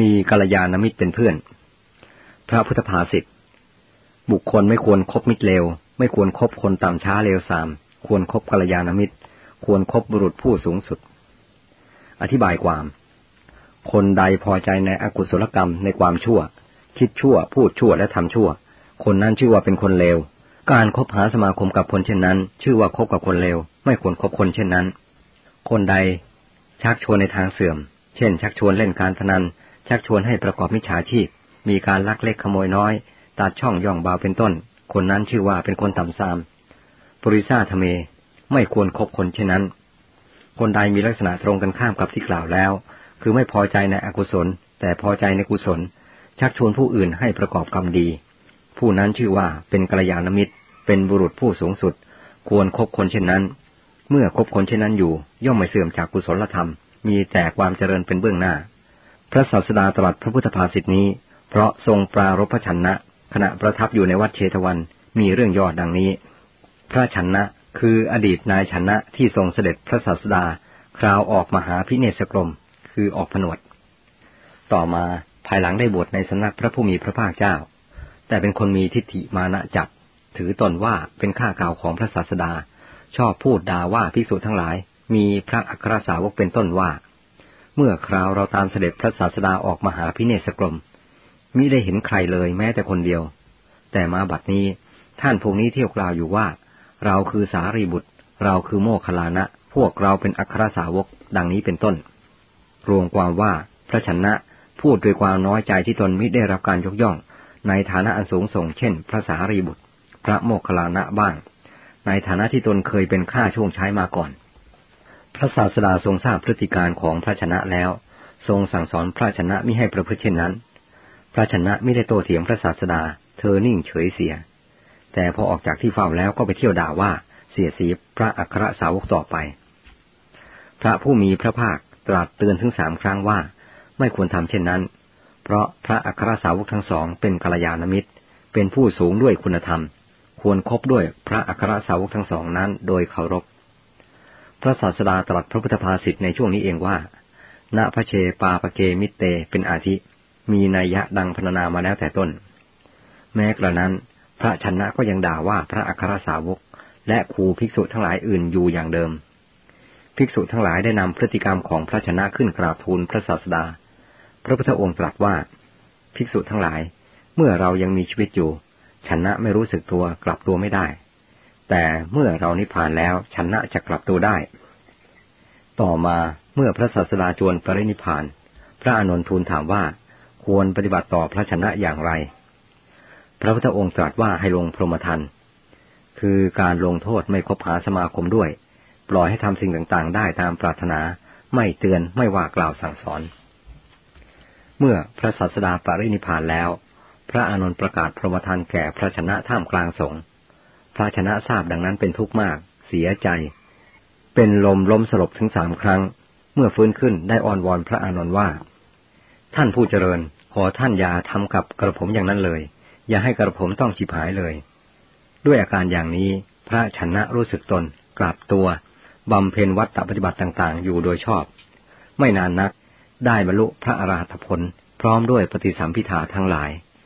มีกัลยาณมิตรเป็นเพื่อน พระพุทธภาษิตบุคคลไม่ควรครบมิตรเลว ไม่ควรครบคนต่ำช้าเลวสาม ควรครบกัลยาณมิตร ควรครบบุรุษผู้สูงสุด อธิบายความ คนใดพอใจในอกุศลกรรมในความชั่ว คิดชั่ว พูดชั่วและทำชั่ว คนนั้นชื่อว่าเป็นคนเลว การคบหาสมาคมกับคนเช่นนั้น ชื่อว่าคบกับคนเลว ไม่ควรคบคนเช่นนั้น คนใดชักชวนในทางเสื่อม เช่น ชักชวนเล่นการพนัน ชักชวนให้ประกอบมิจฉาชีพ มีการลักเล็กขโมยน้อย ตัดช่องย่องเบาเป็นต้น คนนั้นชื่อว่าเป็นคนต่ำซามปริซาทเม ไม่ควรครบคนเช่นนั้น คนใดมีลักษณะตรงกันข้ามกับที่กล่าวแล้ว คือไม่พอใจในอกุศล แต่พอใจในกุศล ชักชวนผู้อื่นให้ประกอบกรรมดี ผู้นั้นชื่อว่าเป็นกัลยาณมิตร เป็นบุรุษผู้สูงสุด ควรครบคนเช่นนั้น เมื่อคบคนเช่นนั้นอยู่ ย่อมไม่เสื่อมจากกุศลธรรม มีแต่ความเจริญเป็นเบื้องหน้า พระศาสดาตรัสพระพุทธภาษิตนี้ เพราะทรงปรารภชนะ ขณะประทับอยู่ในวัดเชตวันมีเรื่องยอดดังนี้ พระชันนะคืออดีตนายชนะที่ทรงเสด็จพระศาสดา คราวออกมหาพิเนศกรม คือออกผนวด ต่อมาภายหลังได้บวชในสำนักพระผู้มีพระภาคเจ้า แต่เป็นคนมีทิฏฐิมานะจับถือตนว่าเป็นข้าเก่าของพระศาสดา ชอบพูดด่าว่าภิกษุทั้งหลาย มีพระอัครสาวกเป็นต้นว่า เมื่อคราวเราตามเสด็จพระศาสดาออกมาหาพิเนศกรมมิได้เห็นใครเลยแม้แต่คนเดียว แต่มาบัดนี้ท่านพวกนี้เที่ยวกล่าวอยู่ว่า เราคือสารีบุตร เราคือโมคลานะ พวกเราเป็นอัครสาวกดังนี้เป็นต้น รวมความว่าพระชนะพูดด้วยความน้อยใจที่ตนมิได้รับการยกย่อง ในฐานะอันสูงส่งเช่น พระสารีบุตร พระโมคลานะบ้าง ในฐานะที่ตนเคยเป็นข้าช่วงใช้มาก่อน พระศาสดาทรงทราบพฤติการของพระชนะแล้ว ทรงสั่งสอนพระชนะมิให้ประพฤติเช่นนั้น พระชนะไม่ได้โตเถียงพระศาสดา เธอนิ่งเฉยเสีย แต่พอออกจากที่เฝ้าแล้วก็ไปเที่ยวด่าว่าเสียสีพระอัครสาวกต่อไป พระผู้มีพระภาคตรัสเตือนถึงสามครั้งว่า ไม่ควรทำเช่นนั้น เพราะพระอัครสาวกทั้งสองเป็นกัลยาณมิตร เป็นผู้สูงด้วยคุณธรรม ควรครบด้วยพระอัครสาวกทั้งสองนั้น โดยเคารพ พระศาสดาตรัสพระพุทธภาษิตในช่วงนี้เองว่า ณพระเชปาปเกมิเตเป็นอาทิ มีนัยยะดังพรรณนามาแล้วแต่ต้น แม้กระนั้น พระชนะก็ยังด่าว่าพระอัครสาวก และครูภิกษุทั้งหลายอื่นอยู่อย่างเดิม ภิกษุทั้งหลายได้นำพฤติกรรมของพระชนะขึ้นกราบทูลพระศาสดา พระพุทธองค์ตรัสว่า ภิกษุทั้งหลาย เมื่อเรายังมีชีวิตอยู่ชนะไม่รู้สึกตัวกลับตัวไม่ได้ แต่เมื่อเรานิพพานแล้วชนะจะกลับตัวได้ ต่อมาเมื่อพระศาสดาจวนปรินิพาน พระอนนทูลถามว่าควรปฏิบัติต่อพระชนะอย่างไร พระพุทธองค์ตรัสว่าให้ลงพรหมทันคือการลงโทษไม่คบหาสมาคมด้วย ปล่อยให้ทำสิ่งต่างๆ ได้ตามปรารถนา ไม่เตือนไม่ว่ากล่าวสั่งสอน เมื่อพระศาสดาปรินิพานแล้ว พระอานนท์ประกาศพรหมทันแก่พระชนะท่ามกลางสงฆ์ พระชนะทราบดังนั้นเป็นทุกข์มาก เสียใจ เป็นลมล้มสลบถึงสามครั้ง เมื่อฟื้นขึ้นได้อ้อนวอนพระอานนท์ว่า ท่านผู้เจริญ ขอท่านอย่าทำกับกระผมอย่างนั้นเลย อย่าให้กระผมต้องฉิบหายเลย ด้วยอาการอย่างนี้พระชนะรู้สึกตนกลับตัวบำเพ็ญวัตถปฏิบัติต่างๆ อยู่โดยชอบ ไม่นานนักได้บรรลุพระอรหัตผล พร้อมด้วยปฏิสัมพิธาทั้งหลาย